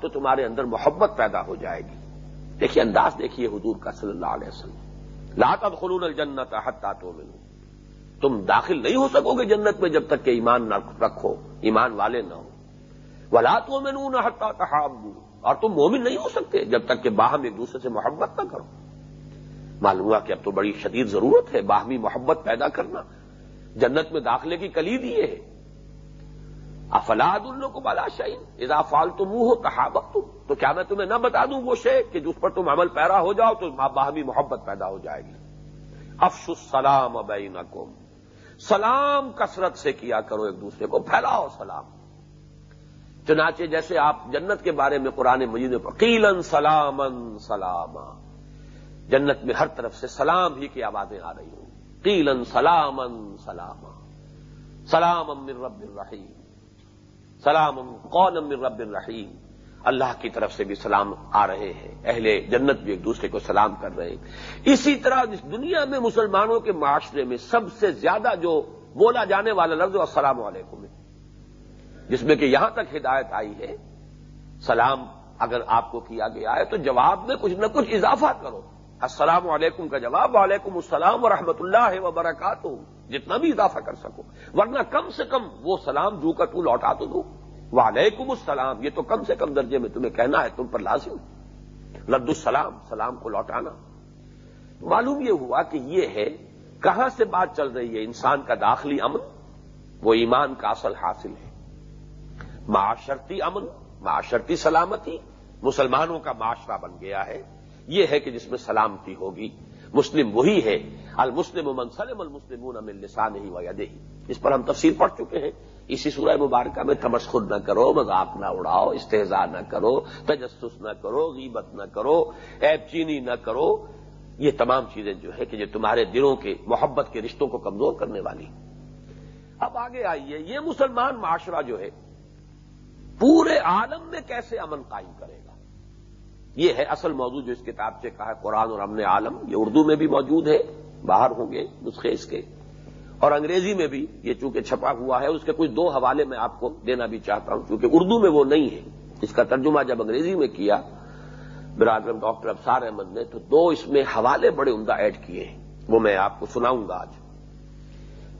تو تمہارے اندر محبت پیدا ہو جائے گی۔ دیکھیے، انداز دیکھیے حضور کا صلی اللہ علیہ وسلم۔ لا تدخلون الجنت حتی تؤمنوا۔ تم داخل نہیں ہو سکو گے جنت میں جب تک کہ ایمان نہ رکھو، ایمان والے نہ ہو ولا تؤمنون حتی تحابوا۔ اور تم مومن نہیں ہو سکتے جب تک کہ باہم ایک دوسرے سے محبت نہ کرو۔ معلوم ہوا کہ اب تو بڑی شدید ضرورت ہے باہمی محبت پیدا کرنا۔ جنت میں داخلے کی کلید یہ ہے۔ افلاد ان کو بالا اذا فال تو منہ ہو تحابت تم تو کیا میں تمہیں نہ بتا دوں وہ شے کہ جس پر تم عمل پیرا ہو جاؤ تو باہمی محبت پیدا ہو جائے گی. افش السلام بینکم. سلام کثرت سے کیا کرو ایک دوسرے کو، پھیلاؤ سلام. چنانچہ جیسے آپ جنت کے بارے میں قرآن مجید قیلن سلامن سلاما جنت میں ہر طرف سے سلام ہی کی آوازیں آ رہی ہوں. قیلن سلامن سلاما. سلام امر رب الرحیم. سلام قون امر رب الرحیم اللہ کی طرف سے بھی سلام آ رہے ہیں۔ اہل جنت بھی ایک دوسرے کو سلام کر رہے ہیں۔ اسی طرح اس دنیا میں مسلمانوں کے معاشرے میں سب سے زیادہ جو بولا جانے والا لفظ السلام علیکم۔ ہے جس میں کہ یہاں تک ہدایت آئی ہے، سلام اگر آپ کو کیا گیا ہے تو جواب میں کچھ نہ کچھ اضافہ کرو۔ السلام علیکم کا جواب، وعلیکم السلام ورحمۃ اللہ وبرکاتہ۔ جتنا بھی اضافہ کر سکو، ورنہ کم سے کم وہ سلام جو کا تو لوٹا تو دو۔ وعلیکم السلام، یہ تو کم سے کم درجے میں تمہیں کہنا ہے، تم پر لازم۔ رد السلام، سلام کو لوٹانا۔ معلوم یہ ہوا کہ یہ ہے، کہاں سے بات چل رہی ہے انسان کا داخلی امن؟ وہ ایمان کا اصل حاصل ہے۔ معاشرتی امن، معاشرتی سلامتی، مسلمانوں کا معاشرہ بن گیا ہے۔ یہ ہے کہ جس میں سلامتی ہوگی۔ مسلم وہی ہے۔ المسلم من سلم المسلمون من لسان ہی اس پر ہم تفصیل پڑھ چکے ہیں۔ اسی سورہ مبارکہ میں تمسخر نہ کرو، مذاق نہ اڑاؤ استحزا نہ کرو، تجسس نہ کرو، غیبت نہ کرو ایب چینی نہ کرو۔ یہ تمام چیزیں جو ہے کہ جو تمہارے دلوں کے، محبت کے رشتوں کو کمزور کرنے والی۔ اب آگے آئیے۔ یہ مسلمان معاشرہ جو ہے، پورے عالم میں کیسے امن قائم کرے گا؟ یہ ہے اصل موضوع جو اس کتاب سے کہا ہے قرآن اور امن عالم، یہ اردو میں بھی موجود ہے، باہر ہوں گے نسخے اس کے۔ اور انگریزی میں بھی یہ چونکہ چھپا ہوا ہے، اس کے کچھ دو حوالے میں آپ کو دینا بھی چاہتا ہوں کیونکہ اردو میں وہ نہیں ہے۔ اس کا ترجمہ جب انگریزی میں کیا برادر ڈاکٹر افسار احمد نے، تو دو اس میں حوالے بڑے عمدہ ایڈ کیے ہیں، وہ میں آپ کو سناؤں گا آج۔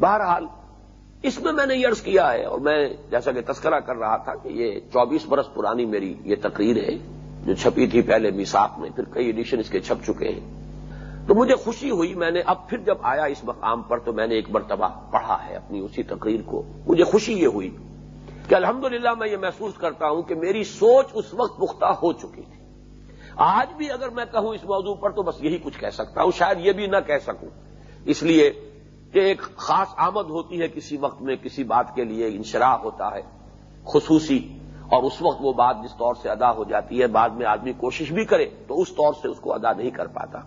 بہرحال، اس میں میں نے یہ عرض کیا ہے، اور میں جیسا کہ تذکرہ کر رہا تھا کہ یہ چوبیس برس پرانی میری یہ تقریر ہے جو چھپی تھی پہلے میساک میں، پھر کئی ایڈیشن اس کے چھپ چکے ہیں۔ تو مجھے خوشی ہوئی، میں نے اب پھر جب آیا اس مقام پر تو میں نے ایک مرتبہ پڑھا ہے اپنی اسی تقریر کو۔ مجھے خوشی یہ ہوئی کہ الحمدللہ میں یہ محسوس کرتا ہوں کہ میری سوچ اس وقت پختہ ہو چکی تھی۔ آج بھی اگر میں کہوں اس موضوع پر تو بس یہی کچھ کہہ سکتا ہوں، شاید یہ بھی نہ کہہ سکوں۔ اس لیے کہ ایک خاص آمد ہوتی ہے کسی وقت میں کسی بات کے لیے، انشراح ہوتا ہے، خصوصی اور اس وقت وہ بات جس طور سے ادا ہو جاتی ہے، بعد میں آدمی کوشش بھی کرے تو اس طور سے اس کو ادا نہیں کر پاتا۔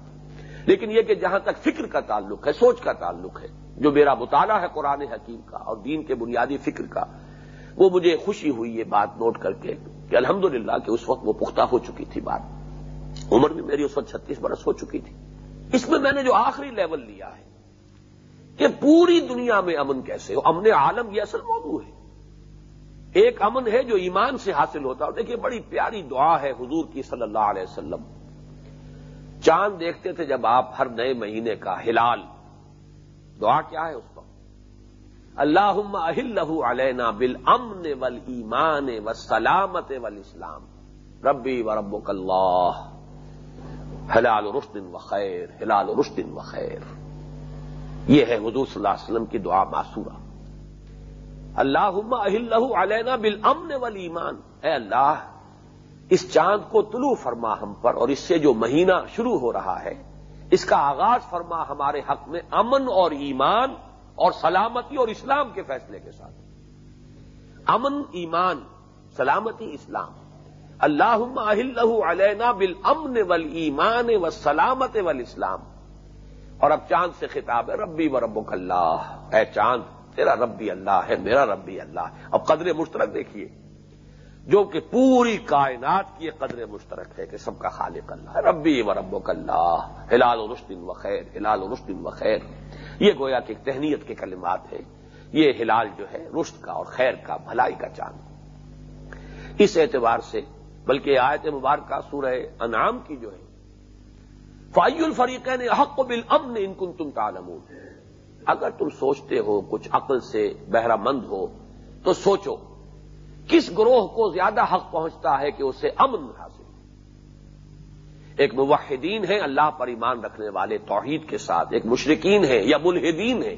لیکن یہ کہ جہاں تک فکر کا تعلق ہے، سوچ کا تعلق ہے، جو میرا مطالعہ ہے قرآن حکیم کا اور دین کے بنیادی فکر کا، وہ مجھے خوشی ہوئی یہ بات نوٹ کر کے کہ الحمدللہ کہ اس وقت وہ پختہ ہو چکی تھی بات۔ عمر بھی میری اس وقت چھتیس برس ہو چکی تھی۔ اس میں میں نے جو آخری لیول لیا ہے کہ پوری دنیا میں امن کیسے ہو؟ امن عالم یہ اصل موضوع ہے۔ ایک امن ہے جو ایمان سے حاصل ہوتا ہے۔ دیکھیے، بڑی پیاری دعا ہے حضور کی صلی اللہ علیہ وسلم۔ چاند دیکھتے تھے جب آپ ہر نئے مہینے کا ہلال۔ دعا کیا ہے اس پر؟ اللہ اہل علینا بل امن ول ایمان و سلامت ول اسلام ربی و رب اللہ۔ ہلال رشدن و خیر ہلال رشدن و خیر۔ یہ ہے حضور صلی اللہ علیہ وسلم کی دعا معصورہ اللہ اہل علینا بل امن ول ایمان اے اللہ، اس چاند کو طلوع فرما ہم پر اور اس سے جو مہینہ شروع ہو رہا ہے، اس کا آغاز فرما ہمارے حق میں امن اور ایمان اور سلامتی اور اسلام کے فیصلے کے ساتھ۔ امن، ایمان، سلامتی، اسلام۔ اللہ علینا بل امن ول ایمان و سلامت ول اسلام اور اب چاند سے خطاب ہے، ربی و رب اللہ۔ اے چاند تیرا ربی اللہ ہے، میرا ربی اللہ ہے۔ اب قدر مشترک دیکھیے۔ جو کہ پوری کائنات کی قدر مشترک ہے کہ سب کا خالق اللہ ہے۔ ربی و رب اللہ۔ ہلال و رشدن و خیر، ہلال و رشدن و خیر۔ یہ گویا کہ تہنیت کے کلمات ہے یہ ہلال جو ہے، رشد کا اور خیر کا، بھلائی کا چاند۔ اس اعتبار سے، بلکہ آیت مبارکہ سورہ انعام کی جو ہے فائی الفریقین حق بل امن ان کن تم تعلمون۔ اگر تم سوچتے ہو کچھ عقل سے بہرہ مند ہو، تو سوچو، کس گروہ کو زیادہ حق پہنچتا ہے کہ اسے امن حاصل ایک موحدین ہے اللہ پر ایمان رکھنے والے توحید کے ساتھ، ایک مشرقین ہے یا ملحدین ہے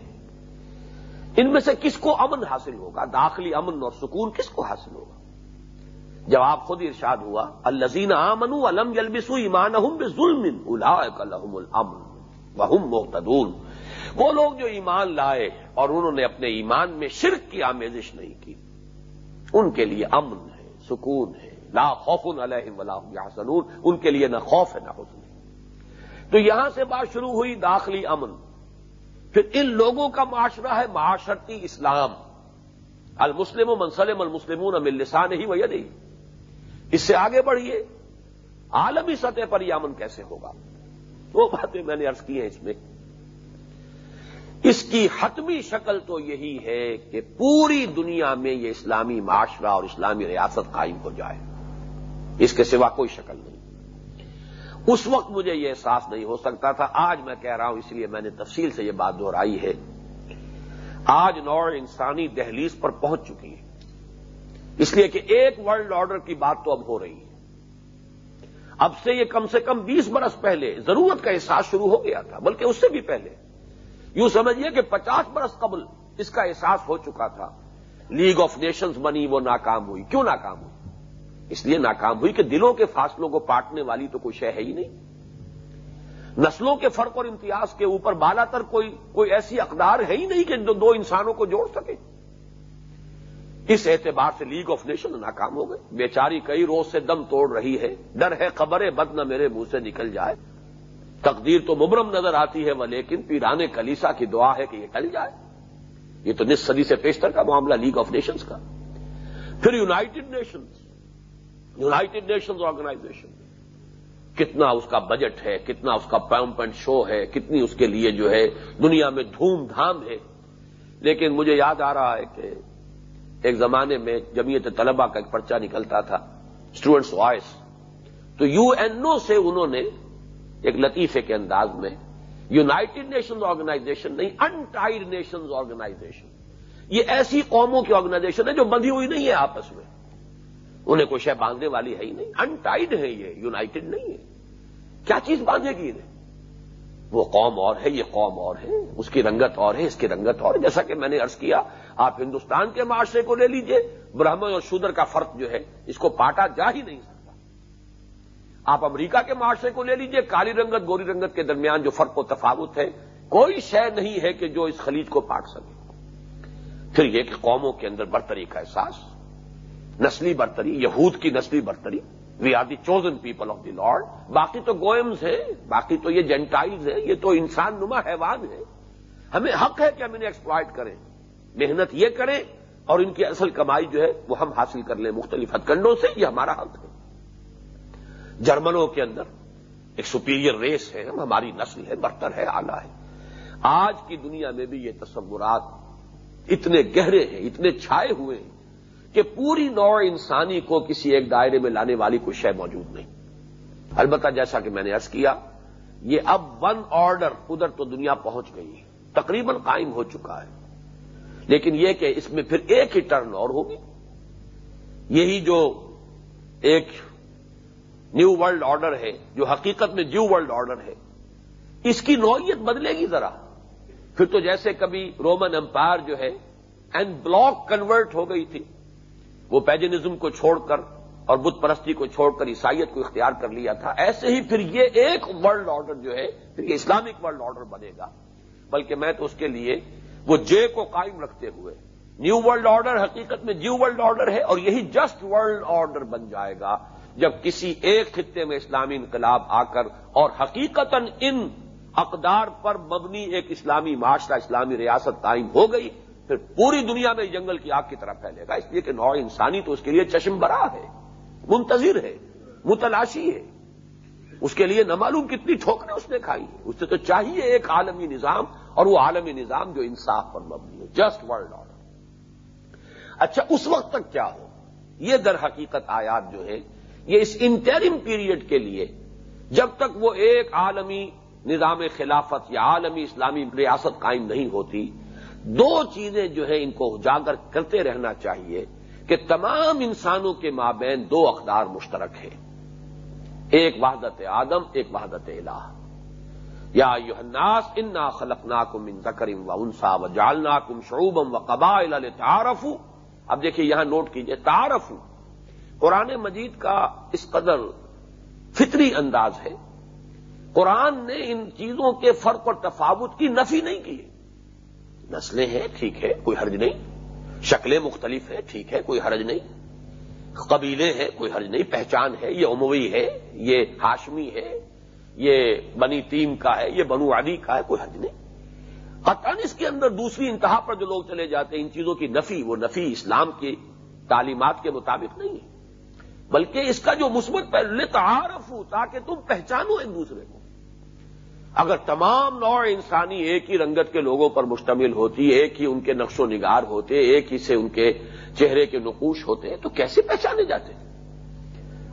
ان میں سے کس کو امن حاصل ہوگا؟ داخلی امن اور سکون کس کو حاصل ہوگا؟ جواب خود ارشاد ہوا الزین امن الم یلبسو ایمان ظلم الامن وہم محتدون وہ لوگ جو ایمان لائے اور انہوں نے اپنے ایمان میں شرک کی آمیزش نہیں کی، ان کے لیے امن ہے، سکون ہے، لا خوف علیہم ولا یحسنون ان کے لیے نہ خوف ہے، نہ حسن ہے۔ تو یہاں سے بات شروع ہوئی داخلی امن۔ پھر ان لوگوں کا معاشرہ ہے معاشرتی اسلام۔ المسلم و منسلم المسلمون امل لسان ہی وی نہیں اس سے آگے بڑھیے عالمی سطح پر یہ امن کیسے ہوگا؟ وہ باتیں میں نے ارض کی ہیں اس میں۔ اس کی حتمی شکل تو یہی ہے کہ پوری دنیا میں یہ اسلامی معاشرہ اور اسلامی ریاست قائم ہو جائے۔ اس کے سوا کوئی شکل نہیں۔ اس وقت مجھے یہ احساس نہیں ہو سکتا تھا۔ آج میں کہہ رہا ہوں، اس لیے میں نے تفصیل سے یہ بات دہرائی ہے۔ آج نوع انسانی دہلیز پر پہنچ چکی ہے اس لیے کہ ایک ورلڈ آرڈر کی بات تو اب ہو رہی ہے۔ اب سے یہ کم سے کم بیس برس پہلے ضرورت کا احساس شروع ہو گیا تھا، بلکہ اس سے بھی پہلے۔ یوں سمجھیے کہ پچاس برس قبل اس کا احساس ہو چکا تھا۔ لیگ آف نیشنز بنی، وہ ناکام ہوئی۔ کیوں ناکام ہوئی؟ اس لیے ناکام ہوئی کہ دلوں کے فاصلوں کو پاٹنے والی تو کوئی شے ہے ہی نہیں۔ نسلوں کے فرق اور امتیاز کے اوپر بالا تر کوئی کوئی ایسی اقدار ہے ہی نہیں کہ دو انسانوں کو جوڑ سکے۔ اس اعتبار سے لیگ آف نیشن ناکام ہو گئے۔ بیچاری کئی روز سے دم توڑ رہی ہے۔ ڈر ہے خبر بد نہ میرے منہ سے نکل جائے۔ تقدیر تو مبرم نظر آتی ہے وہ لیکن پیرانے کلیسا کی دعا ہے کہ یہ ٹل جائے۔ یہ تو نس صدی سے پیشتر کا معاملہ لیگ آف نیشنز کا۔ پھر United Nations United Nations organisation کتنا اس کا بجٹ ہے، کتنا اس کا پیمپ اینڈ شو ہے، کتنی اس کے لیے جو ہے دنیا میں دھوم دھام ہے۔ لیکن مجھے یاد آ رہا ہے کہ ایک زمانے میں جمعیت طلبہ کا ایک پرچہ نکلتا تھا اسٹوڈنٹس وائس تو یو این او سے انہوں نے ایک لطیفے کے انداز میں یوناٹڈ نیشنز آرگنائزیشن نہیں انٹائڈ نیشنز آرگنائزیشن۔ یہ ایسی قوموں کی آرگنائزیشن ہے جو بندھی ہوئی نہیں ہے آپس میں۔ انہیں کوئی شے باندھنے والی ہے ہی نہیں۔ انٹائڈ ہے یہ یوناٹڈ نہیں ہے کیا چیز باندھے گی انہیں؟ وہ قوم اور ہے، یہ قوم اور ہے۔ اس کی رنگت اور ہے، اس کی رنگت اور جیسا کہ میں نے ارض کیا، آپ ہندوستان کے معاشرے کو لے لیجیے۔ برہمن اور شودر کا فرق جو ہے، اس کو پاٹا جا ہی نہیں آپ امریکہ کے معاشرے کو لے لیجیے، کالی رنگت، گوری رنگت کے درمیان جو فرق و تفاوت ہے، کوئی شے نہیں ہے کہ جو اس خلیج کو پاٹ سکے پھر یہ کہ قوموں کے اندر برتری کا احساس، نسلی برتری، یہود کی نسلی برتری we are the chosen people of the Lord باقی تو گوئمز ہیں، باقی تو یہ جینٹائلز ہیں، یہ تو انسان نما حیوان ہے ہمیں حق ہے کہ ہم انہیں ایکسپلائٹ کریں۔ محنت یہ کریں اور ان کی اصل کمائی جو ہے وہ ہم حاصل کر لیں مختلف ہتھ کنڈوں سے، یہ ہمارا حق ہے۔ جرمنوں کے اندر ایک سپیریئر ریس ہے، ہماری نسل ہے برتر ہے آلہ ہے۔ آج کی دنیا میں بھی یہ تصورات اتنے گہرے ہیں، اتنے چھائے ہوئے ہیں کہ پوری نوع انسانی کو کسی ایک دائرے میں لانے والی کوئی شے موجود نہیں۔ البتہ جیسا کہ میں نے ارض کیا، یہ اب ون آرڈر ادھر تو دنیا پہنچ گئی ہے، تقریباً قائم ہو چکا ہے۔ لیکن یہ کہ اس میں پھر ایک ہی ٹرن اور ہوگی۔ یہی جو ایک نیو ورلڈ آرڈر ہے، جو حقیقت میں نیو ورلڈ آرڈر ہے۔ اس کی نوعیت بدلے گی ذرا۔ پھر تو جیسے کبھی رومن امپائر جو ہے این بلاک کنورٹ ہو گئی تھی۔ وہ پیجنزم کو چھوڑ کر اور بت پرستی کو چھوڑ کر عیسائیت کو اختیار کر لیا تھا۔ ایسے ہی پھر یہ ایک ورلڈ آرڈر جو ہے، پھر یہ اسلامک ورلڈ آرڈر بنے گا۔ بلکہ میں تو اس کے لیے وہ جے کو قائم رکھتے ہوئے، نیو ورلڈ آرڈر حقیقت میں نیو ورلڈ آرڈر ہے اور یہی جسٹ ورلڈ آرڈر بن جائے گا۔ جب کسی ایک خطے میں اسلامی انقلاب آ کر اور حقیقت ان اقدار پر مبنی ایک اسلامی معاشرہ، اسلامی ریاست قائم ہو گئی، پھر پوری دنیا میں جنگل کی آگ کی طرح پھیلے گا۔ اس لیے کہ نوع انسانی تو اس کے لیے چشم برا ہے، منتظر ہے، متلاشی ہے۔ اس کے لیے نہ معلوم کتنی ٹھوکریں اس نے کھائی اس سے تو چاہیے ایک عالمی نظام اور وہ عالمی نظام جو انصاف پر مبنی ہے۔ جسٹ ورلڈ آرڈر اچھا اس وقت تک کیا ہو؟ یہ در حقیقت آیات جو ہے یہ اس انٹرم پیریڈ کے لیے جب تک وہ ایک عالمی نظام خلافت یا عالمی اسلامی ریاست قائم نہیں ہوتی، دو چیزیں جو ہے ان کو اجاگر کرتے رہنا چاہیے کہ تمام انسانوں کے مابین دو اقدار مشترک ہیں۔ ایک وحدت آدم، ایک وحدت الہ۔ یا یوحناس انا خلق ناکم ان و انسا و جالنا کم شعوبم و قبا تعارف اب دیکھیے یہاں نوٹ کیجیے تعارف قرآن مجید کا اس قدر فطری انداز ہے، قرآن نے ان چیزوں کے فرق اور تفاوت کی نفی نہیں کی۔ نسلیں ہیں، ٹھیک ہے، کوئی حرج نہیں۔ شکلیں مختلف ہیں، ٹھیک ہے، کوئی حرج نہیں۔ قبیلے ہیں، کوئی حرج نہیں۔ پہچان ہے، یہ عموی ہے، یہ ہاشمی ہے، یہ بنی تیم کا ہے، یہ بنو علی کا ہے، کوئی حرج نہیں۔ قطن اس کے اندر دوسری انتہا پر جو لوگ چلے جاتے ہیں، ان چیزوں کی نفی، وہ نفی اسلام کی تعلیمات کے مطابق نہیں ہے۔ بلکہ اس کا جو مثبت پہلے تعارف ہو تاکہ تم پہچانو ایک دوسرے کو۔ اگر تمام نوع انسانی ایک ہی رنگت کے لوگوں پر مشتمل ہوتی، ایک ہی ان کے نقش و نگار ہوتے، ایک ہی سے ان کے چہرے کے نقوش ہوتے، تو کیسے پہچانے جاتے؟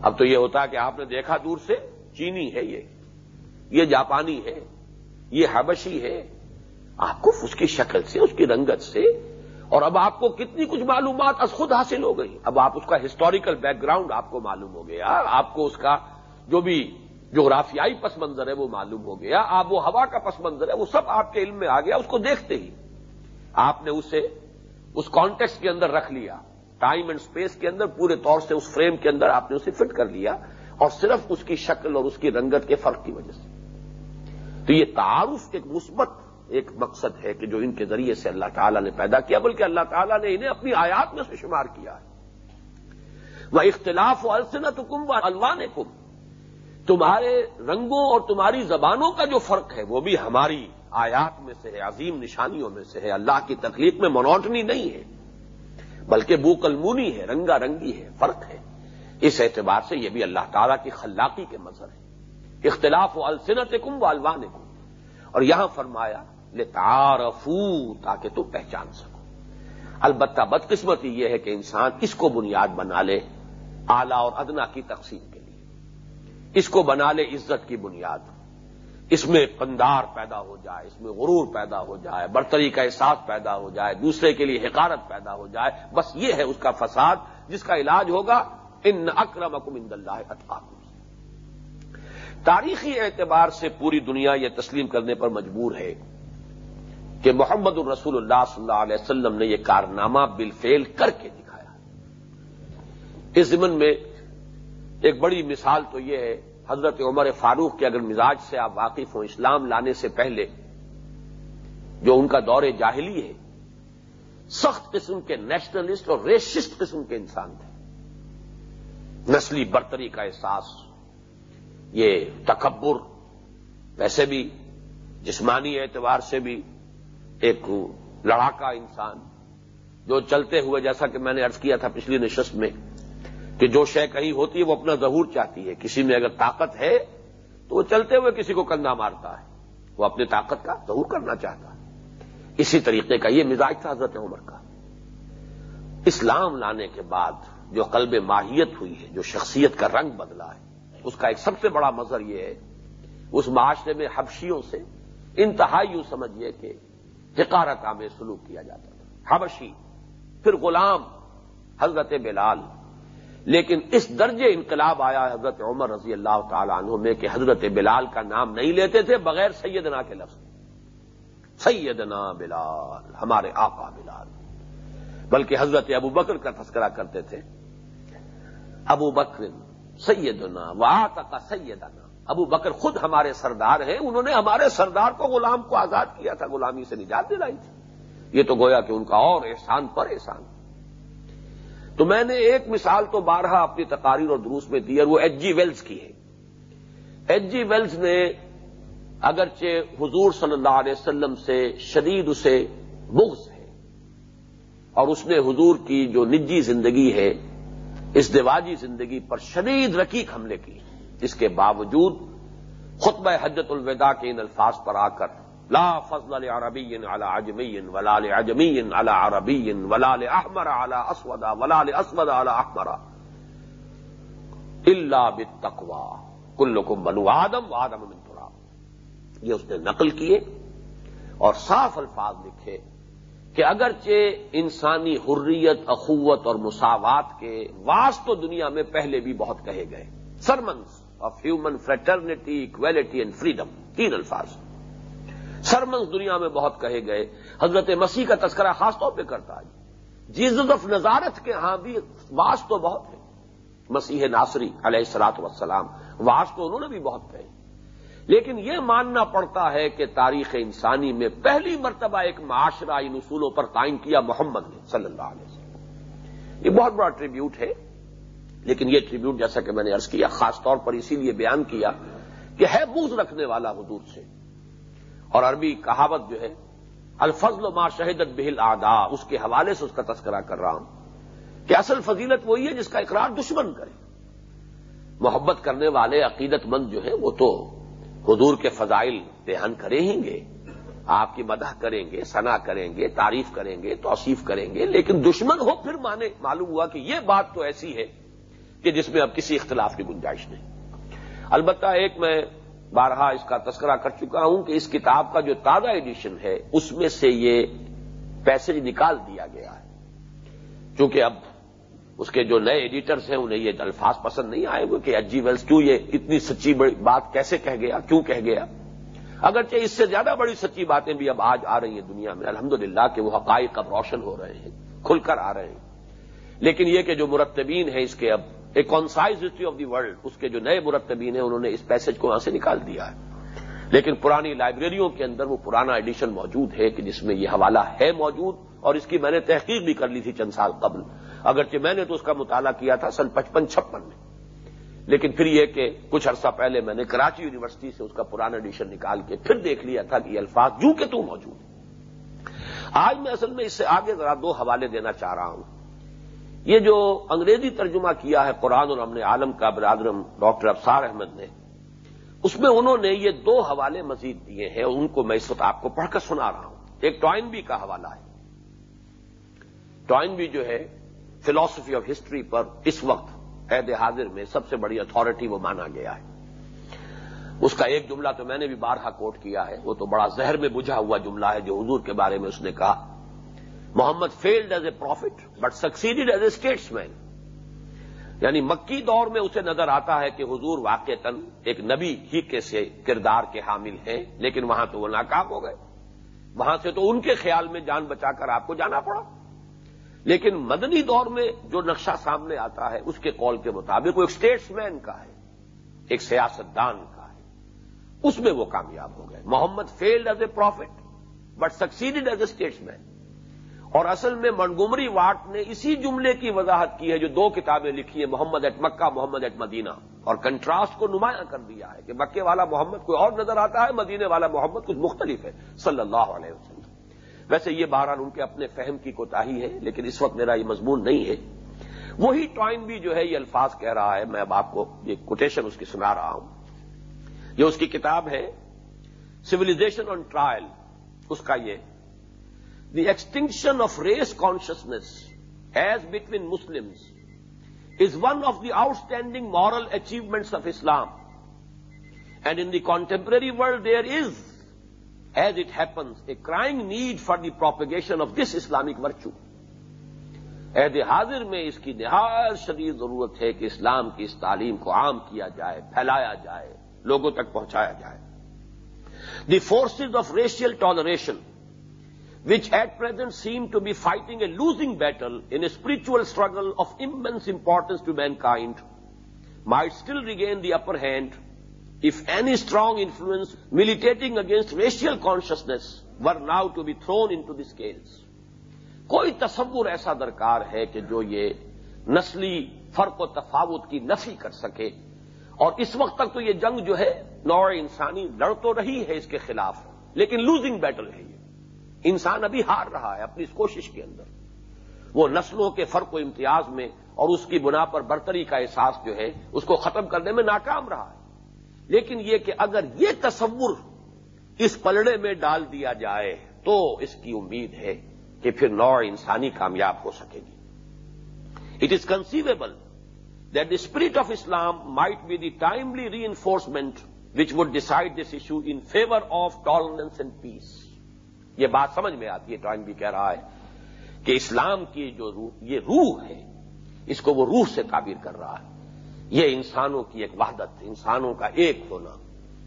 اب تو یہ ہوتا کہ آپ نے دیکھا دور سے، چینی ہے یہ یہ جاپانی ہے، یہ حبشی ہے۔ آپ کو اس کی شکل سے، اس کی رنگت سے اور اب آپ کو کتنی کچھ معلومات از خود حاصل ہو گئی۔ اب آپ اس کا ہسٹوریکل بیک گراؤنڈ آپ کو معلوم ہو گیا۔ آپ کو اس کا جو بھی جغرافیائی پس منظر ہے وہ معلوم ہو گیا۔ آپ وہ ہوا کا پس منظر ہے، وہ سب آپ کے علم میں آ گیا، اس کو دیکھتے ہی۔ آپ نے اسے اس کانٹیکس کے اندر رکھ لیا۔ ٹائم اینڈ اسپیس کے اندر، پورے طور سے اس فریم کے اندر آپ نے اسے فٹ کر لیا۔ اور صرف اس کی شکل اور اس کی رنگت کے فرق کی وجہ سے۔ تو یہ تعارف ایک مثبت ایک مقصد ہے کہ جو ان کے ذریعے سے اللہ تعالیٰ نے پیدا کیا، بلکہ اللہ تعالیٰ نے انہیں اپنی آیات میں سے شمار کیا ہے۔ وہ اختلاف و السنت حکم و الوان کم تمہارے رنگوں اور تمہاری زبانوں کا جو فرق ہے، وہ بھی ہماری آیات میں سے ہے، عظیم نشانیوں میں سے ہے۔ اللہ کی تکلیف میں منوٹنی نہیں ہے، بلکہ بو کلمونی ہے، رنگا رنگی ہے، فرق ہے۔ اس اعتبار سے یہ بھی اللہ تعالیٰ کی خلاقی کے مظہر ہے۔ اختلاف و السنت کم و الوان کم اور یہاں فرمایا لے تعارفو تاکہ تو پہچان سکو۔ البتہ بدقسمتی یہ ہے کہ انسان اس کو بنیاد بنا لے اعلی اور ادنا کی تقسیم کے لیے۔ اس کو بنا لے عزت کی بنیاد۔ اس میں پندار پیدا ہو جائے، اس میں غرور پیدا ہو جائے، برتری کا احساس پیدا ہو جائے، دوسرے کے لیے حکارت پیدا ہو جائے۔ بس یہ ہے اس کا فساد، جس کا علاج ہوگا، ان اکرم اکم اللہ اطفاق تاریخی اعتبار سے پوری دنیا یہ تسلیم کرنے پر مجبور ہے۔ کہ محمد الرسول اللہ صلی اللہ علیہ وسلم نے یہ کارنامہ بالفیل کر کے دکھایا۔ اس زمن میں ایک بڑی مثال تو یہ ہے، حضرت عمر فاروق کے اگر مزاج سے آپ واقف ہوں اسلام لانے سے پہلے، جو ان کا دور جاہلی ہے، سخت قسم کے نیشنلسٹ اور ریشسٹ قسم کے انسان تھے۔ نسلی برتری کا احساس، یہ تکبر، ویسے بھی جسمانی اعتبار سے بھی ایک لڑاکا انسان جو چلتے ہوئے جیسا کہ میں نے ارض کیا تھا پچھلی نشست میں کہ جو شے کہیں ہوتی ہے وہ اپنا ظہور چاہتی ہے۔ کسی میں اگر طاقت ہے تو وہ چلتے ہوئے کسی کو کندھا مارتا ہے۔ وہ اپنی طاقت کا ظہور کرنا چاہتا ہے۔ اسی طریقے کا یہ مزاج تھا حضرت عمر کا۔ اسلام لانے کے بعد جو قلب ماہیت ہوئی ہے، جو شخصیت کا رنگ بدلا ہے، اس کا ایک سب سے بڑا مظہر یہ ہے۔ اس معاشرے میں حبشیوں سے انتہائی یوں سمجھیے کہ حکارت میں سلوک کیا جاتا تھا۔ حبشی، پھر غلام حضرت بلال۔ لیکن اس درجے انقلاب آیا حضرت عمر رضی اللہ تعالی عنہ میں کہ حضرت بلال کا نام نہیں لیتے تھے بغیر سیدنا کے لفظ۔ سیدنا بلال، ہمارے آقا بلال۔ بلکہ حضرت ابو بکر کا تذکرہ کرتے تھے۔ ابو بکر سیدنا و کا سیدنا۔ ابو بکر خود ہمارے سردار ہیں، انہوں نے ہمارے سردار کو غلام کو آزاد کیا تھا، غلامی سے نجات دلائی تھی۔ یہ تو گویا کہ ان کا اور احسان پر احسان۔ تو میں نے ایک مثال تو بارہا اپنی تقاریر اور دروس میں دی اور وہ ایچ جی ویلز کی ہے۔ ایچ جی ویلز نے اگرچہ حضور صلی اللہ علیہ وسلم سے شدید اسے بغض ہے اور اس نے حضور کی جو نجی زندگی ہے، اس دیواجی زندگی پر شدید رقیق حملے کی اس کے باوجود خطبہ حجت الوداع کے ان الفاظ پر آ کر لا فضل عربی على عجمی ولا لعجمی على عربی ولا لاحمر على اسود ولا لاسود على احمر اللہ بتقوا کل کو بنو آدم آدم منترا یہ اس نے نقل کیے اور صاف الفاظ لکھے کہ اگرچہ انسانی حریت، اخوت اور مساوات کے واس تو دنیا میں پہلے بھی بہت کہے گئے sermons of human fraternity equality and freedom تین الفاظ. سرمنس دنیا میں بہت کہے گئے. حضرت مسیح کا تذکرہ خاص طور پہ کرتا ہے. جیزت آف نظارت کے ہاں بھی واس تو بہت ہے مسیح ناصری علیہ السلاط وسلام واس تو انہوں نے بھی بہت کہے. لیکن یہ ماننا پڑتا ہے کہ تاریخ انسانی میں پہلی مرتبہ ایک معاشرہ ان اصولوں پر قائم کیا محمد نے صلی اللہ علیہ وسلم. یہ بہت بڑا ٹریبیوٹ ہے. لیکن یہ ٹریبیوٹ جیسا کہ میں نے ارض کیا، خاص طور پر اسی لیے بیان کیا کہ ہے بوز رکھنے والا حضور سے۔ اور عربی کہاوت جو ہے، الفضل ما شہدت بہل آدا اس کے حوالے سے اس کا تذکرہ کر رہا ہوں کہ اصل فضیلت وہی ہے جس کا اقرار دشمن کرے۔ محبت کرنے والے عقیدت مند جو ہے وہ تو حضور کے فضائل بیان کریں گے، آپ کی مدح کریں گے سنا کریں گے، تعریف کریں گے، توصیف کریں گے، لیکن دشمن ہو پھر مانے، معلوم ہوا کہ یہ بات تو ایسی ہے کہ جس میں اب کسی اختلاف کی گنجائش نہیں۔ البتہ ایک میں بارہا اس کا تذکرہ کر چکا ہوں کہ اس کتاب کا جو تازہ ایڈیشن ہے، اس میں سے یہ پیسج نکال دیا گیا ہے۔ چونکہ اب اس کے جو نئے ایڈیٹرز ہیں، انہیں یہ الفاظ پسند نہیں آئے گا کہ ایچ جی ویلس کیوں یہ اتنی سچی بڑی بات کیسے کہہ گیا، کیوں کہہ گیا۔ اگرچہ اس سے زیادہ بڑی سچی باتیں بھی اب آج آ رہی ہیں دنیا میں، الحمدللہ کہ وہ حقائق اب روشن ہو رہے ہیں، کھل کر آ رہے ہیں۔ لیکن یہ کہ جو مرتبین ہیں، اس کے اب ایک concise history of the world اس کے جو نئے مرتبین ہیں، انہوں نے اس پیسج کو وہاں سے نکال دیا ہے۔ لیکن پرانی لائبریریوں کے اندر وہ پرانا ایڈیشن موجود ہے کہ جس میں یہ حوالہ ہے موجود اور اس کی میں نے تحقیق بھی کر لی تھی چند سال قبل۔ اگرچہ میں نے تو اس کا مطالعہ کیا تھا سن پچپن، چھپن میں۔ لیکن پھر یہ کہ کچھ عرصہ پہلے میں نے کراچی یونیورسٹی سے اس کا پرانا ایڈیشن نکال کے پھر دیکھ لیا تھا کہ یہ الفاظ جو کہ تو موجود آج میں اصل میں اس سے آگے ذرا دو حوالے دینا چاہ رہا ہوں۔ یہ جو انگریزی ترجمہ کیا ہے قرآن اور امن عالم کا برادرم ڈاکٹر افسار احمد نے، اس میں انہوں نے یہ دو حوالے مزید دیے ہیں، ان کو میں اس وقت آپ کو پڑھ کر سنا رہا ہوں۔ ایک ٹوائن بی کا حوالہ ہے۔ ٹوائن بی جو ہے فلاسفی آف ہسٹری پر اس وقت عہد حاضر میں سب سے بڑی اتارٹی وہ مانا گیا ہے۔ اس کا ایک جملہ تو میں نے بھی بارہا کوٹ کیا ہے، وہ تو بڑا زہر میں بجھا ہوا جملہ ہے جو حضور کے بارے میں اس نے کہا۔ Muhammad failed as a prophet but succeeded as a statesman یعنی مکی دور میں اسے نظر آتا ہے کہ حضور واقع تن ایک نبی ہی کے سے کردار کے حامل ہیں، لیکن وہاں تو وہ ناکام ہو گئے۔ وہاں سے تو ان کے خیال میں جان بچا کر آپ کو جانا پڑا۔ لیکن مدنی دور میں جو نقشہ سامنے آتا ہے، اس کے کال کے مطابق وہ ایک اسٹیٹس مین کا ہے، ایک سیاست دان کا ہے۔ اس میں وہ کامیاب ہو گئے۔ Muhammad failed as a prophet but succeeded as a statesman اور اصل میں منگومری واٹ نے اسی جملے کی وضاحت کی ہے جو دو کتابیں لکھی ہیں، Muhammad at Mecca, Muhammad at Medina. اور کنٹراسٹ کو نمایاں کر دیا ہے کہ مکے والا محمد کوئی اور نظر آتا ہے مدینے والا محمد کچھ مختلف ہے، صلی اللہ علیہ وسلم۔ ویسے یہ بہرحال ان کے اپنے فہم کی کوتاہی ہے، لیکن اس وقت میرا یہ مضمون نہیں ہے۔ وہی ٹائم بھی جو ہے یہ الفاظ کہہ رہا ہے، میں اب آپ کو یہ کوٹیشن اس کی سنا رہا ہوں۔ یہ اس کی کتاب ہے سولیزیشن آن ٹرائل اس کا یہ the distinction of race consciousness as between Muslim is one of the outstanding moral achievements of Islam and in the contemporary world there is as it happens a crying need for the propagation of this Islamic virtue as حاضر میں اس کی نہایت شدید ضرورت ہے کہ اسلام کی اس تعلیم کو عام کیا جائے، پھیلایا جائے، لوگوں تک پہنچایا جائے۔ The forces of racial toleration which at present seem to be fighting a losing battle in a spiritual struggle of immense importance to mankind, might still regain the upper hand if any strong influence militating against racial consciousness were now to be thrown into the scales. کوئی تصور ایسا درکار ہے کہ جو یہ نسلی فرق و تفاوت کی نفی کر سکے اور اس وقت تک تو یہ جنگ جو ہے نوع انسانی لڑ تو رہی ہے اس کے خلاف لیکن لوزنگ بیٹل ہے یہ انسان ابھی ہار رہا ہے اپنی اس کوشش کے اندر۔ وہ نسلوں کے فرق و امتیاز میں اور اس کی بنا پر برتری کا احساس جو ہے، اس کو ختم کرنے میں ناکام رہا ہے۔ لیکن یہ کہ اگر یہ تصور اس پلڑے میں ڈال دیا جائے تو اس کی امید ہے کہ پھر نو انسانی کامیاب ہو سکے گی۔ It is conceivable that the spirit of Islam might be the timely reinforcement which would decide this issue in favor of tolerance and peace. یہ بات سمجھ میں آتی ہے، ٹائم بھی کہہ رہا ہے کہ اسلام کی جو روح یہ روح ہے، اس کو وہ روح سے تعبیر کر رہا ہے۔ یہ انسانوں کی ایک وحدت، انسانوں کا ایک ہونا۔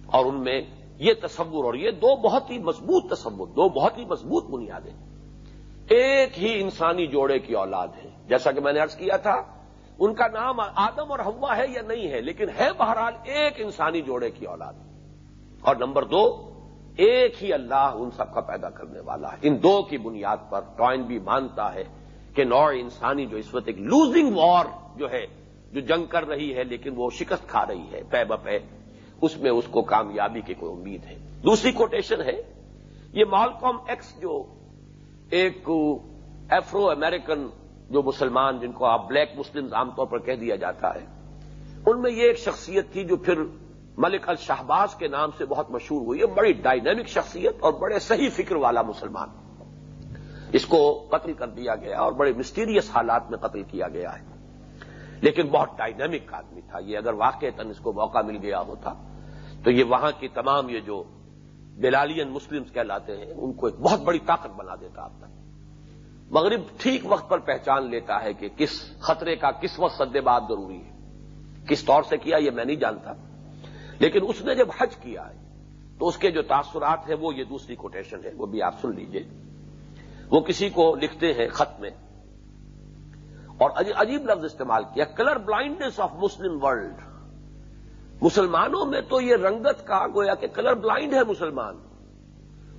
اور ان میں یہ تصور اور یہ دو بہت ہی مضبوط تصور، دو بہت ہی مضبوط بنیادیں۔ ایک ہی انسانی جوڑے کی اولاد ہے۔ جیسا کہ میں نے ارض کیا تھا، ان کا نام آدم اور ہوا ہے یا نہیں ہے، لیکن ہے بہرحال ایک انسانی جوڑے کی اولاد۔ اور نمبر دو ایک ہی اللہ ان سب کا پیدا کرنے والا ہے۔ ان دو کی بنیاد پر ٹوائن بھی مانتا ہے کہ نوع انسانی جو اس وقت ایک لوزنگ وار جو ہے، جو جنگ کر رہی ہے، لیکن وہ شکست کھا رہی ہے، پے بپے اس میں اس کو کامیابی کی کوئی امید ہے۔ دوسری کوٹیشن ہے، یہ مالکوم ایکس جو ایک ایفرو امریکن جو مسلمان جن کو آپ بلیک مسلم عام طور پر کہہ دیا جاتا ہے، ان میں یہ ایک شخصیت تھی جو پھر ملک الشہباز کے نام سے بہت مشہور ہوئی ہے، بڑی ڈائنامک شخصیت اور بڑے صحیح فکر والا مسلمان۔ اس کو قتل کر دیا گیا اور بڑے مسٹیریس حالات میں قتل کیا گیا ہے۔ لیکن بہت ڈائنامک آدمی تھا یہ، اگر واقع تن اس کو موقع مل گیا ہوتا، تو یہ وہاں کی تمام یہ جو بلالین مسلمز کہلاتے ہیں، ان کو ایک بہت بڑی طاقت بنا دیتا آپ تک۔ مغرب ٹھیک وقت پر پہچان لیتا ہے کہ کس خطرے کا کس وقت سدے بات ضروری ہے۔ کس طور سے کیا، یہ میں نہیں جانتا۔ لیکن اس نے جب حج کیا ہے، تو اس کے جو تاثرات ہیں، وہ یہ دوسری کوٹیشن ہے وہ بھی آپ سن لیجیے۔ وہ کسی کو لکھتے ہیں خط میں۔ اور عجیب لفظ استعمال کیا colour blindness of Muslim world مسلمانوں میں تو یہ رنگت کا گویا کہ کلر بلائنڈ ہے مسلمان۔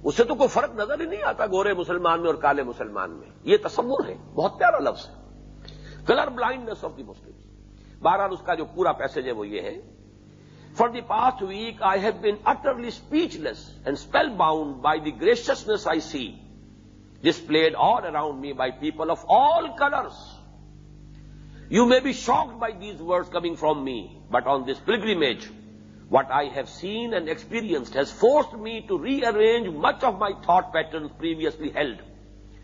اس سے تو کوئی فرق نظر ہی نہیں آتا گورے مسلمان میں اور کالے مسلمان میں۔ یہ تصور ہے، بہت پیارا لفظ ہے۔ Colour blindness of the Muslim بہرحال اس کا جو پورا پیسج ہے وہ یہ ہے۔ For the the past week I've utterly speechless and spellbound by the graciousness I see displayed all around me by people of all colours you may be shocked by these words coming from me but on this pilgrimage what I have seen and experienced has forced me to rearrange much of my thought patterns previously held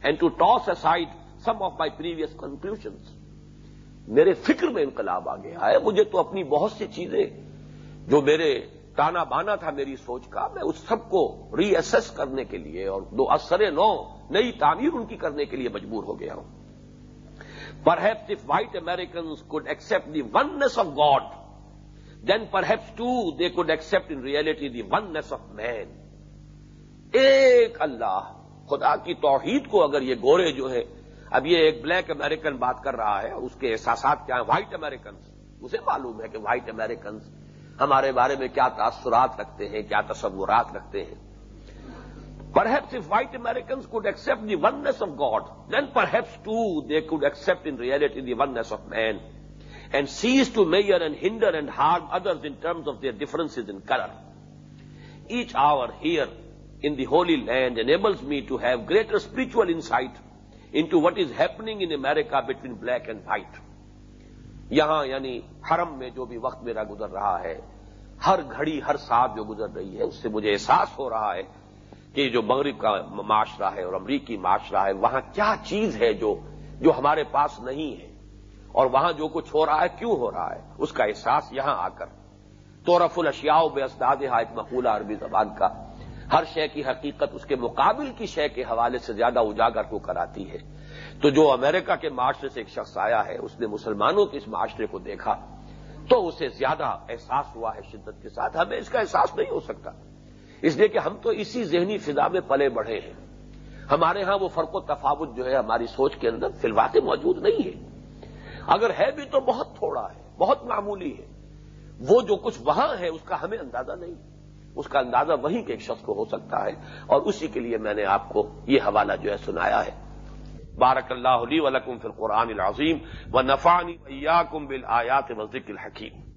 and to toss aside some of my previous conclusions میرے فکر میں انقلاب آ گیا ہے، مجھے تو اپنی بہت سی چیزیں جو میرے تانا بانا تھا میری سوچ کا میں اس سب کو ری ایس کرنے کے لیے اور دو اثر نو نئی تعمیر ان کی کرنے کے لیے مجبور ہو گیا ہوں Perhaps if white Americans could accept the oneness of God, then perhaps too they could accept in reality the oneness of man. ایک اللہ خدا کی توحید کو اگر یہ گورے جو ہے اب یہ ایک بلیک امریکن بات کر رہا ہے اس کے احساسات کیا ہیں وائٹ امریکنس اسے معلوم ہے کہ وائٹ امریکنس ہمارے بارے میں کیا تاثرات رکھتے ہیں، کیا تصورات رکھتے ہیں۔ Perhaps if white Americans could accept the oneness of God then perhaps too they could accept in reality the oneness of man and cease to measure and hinder and harm others in terms of differences in colour each hour here in the Holy Land enables me to have greater spiritual insight into what is happening in America between black and white یہاں یعنی حرم میں جو بھی وقت میرا گزر رہا ہے، ہر گھڑی، ہر ساتھ جو گزر رہی ہے، اس سے مجھے احساس ہو رہا ہے کہ جو مغرب کا معاشرہ ہے اور امریکی معاشرہ ہے، وہاں کیا چیز ہے جو جو ہمارے پاس نہیں ہے؟ اور وہاں جو کچھ ہو رہا ہے، کیوں ہو رہا ہے؟ اس کا احساس یہاں آ کر۔ تو رف الشیاء بے اسداد ایک مقولہ عربی زبان کا۔ ہر شے کی حقیقت اس کے مقابل کی شے کے حوالے سے زیادہ اجاگر کو کراتی ہے۔ تو جو امریکہ کے معاشرے سے ایک شخص آیا ہے، اس نے مسلمانوں کے اس معاشرے کو دیکھا، تو اسے زیادہ احساس ہوا ہے شدت کے ساتھ۔ ہمیں اس کا احساس نہیں ہو سکتا۔ اس لیے کہ ہم تو اسی ذہنی فضا میں پلے بڑھے ہیں۔ ہمارے ہاں وہ فرق و تفاوت جو ہے ہماری سوچ کے اندر فی الواقع موجود نہیں ہے اگر ہے بھی تو بہت تھوڑا ہے، بہت معمولی ہے۔ وہ جو کچھ وہاں ہے، اس کا ہمیں اندازہ نہیں۔ اس کا اندازہ وہیں کے ایک شخص کو ہو سکتا ہے۔ اور اسی کے لیے میں نے آپ کو یہ حوالہ جو ہے سنایا ہے۔ بارک اللہ علی ولکم فی القرآن العظیم و نفانی کم بل آیات الحکیم